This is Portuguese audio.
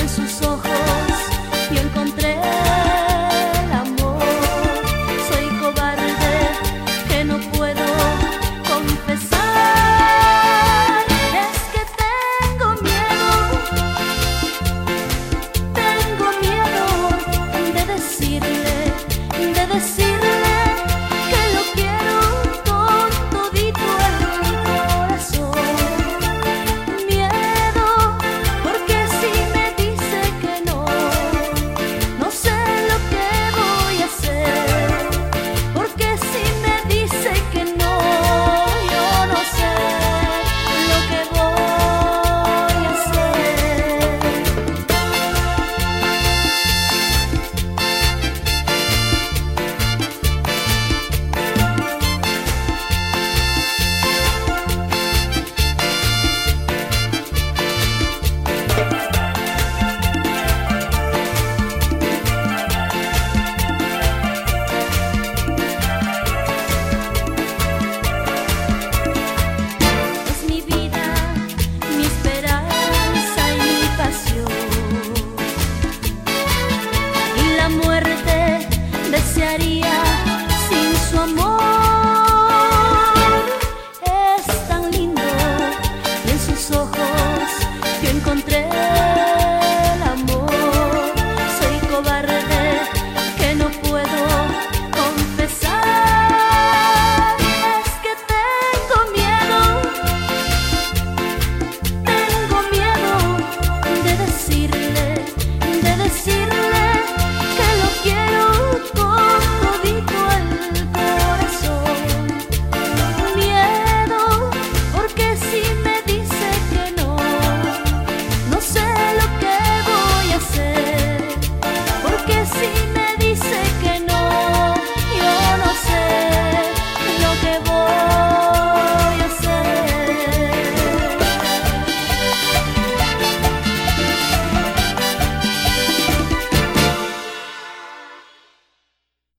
Jesús encontrei.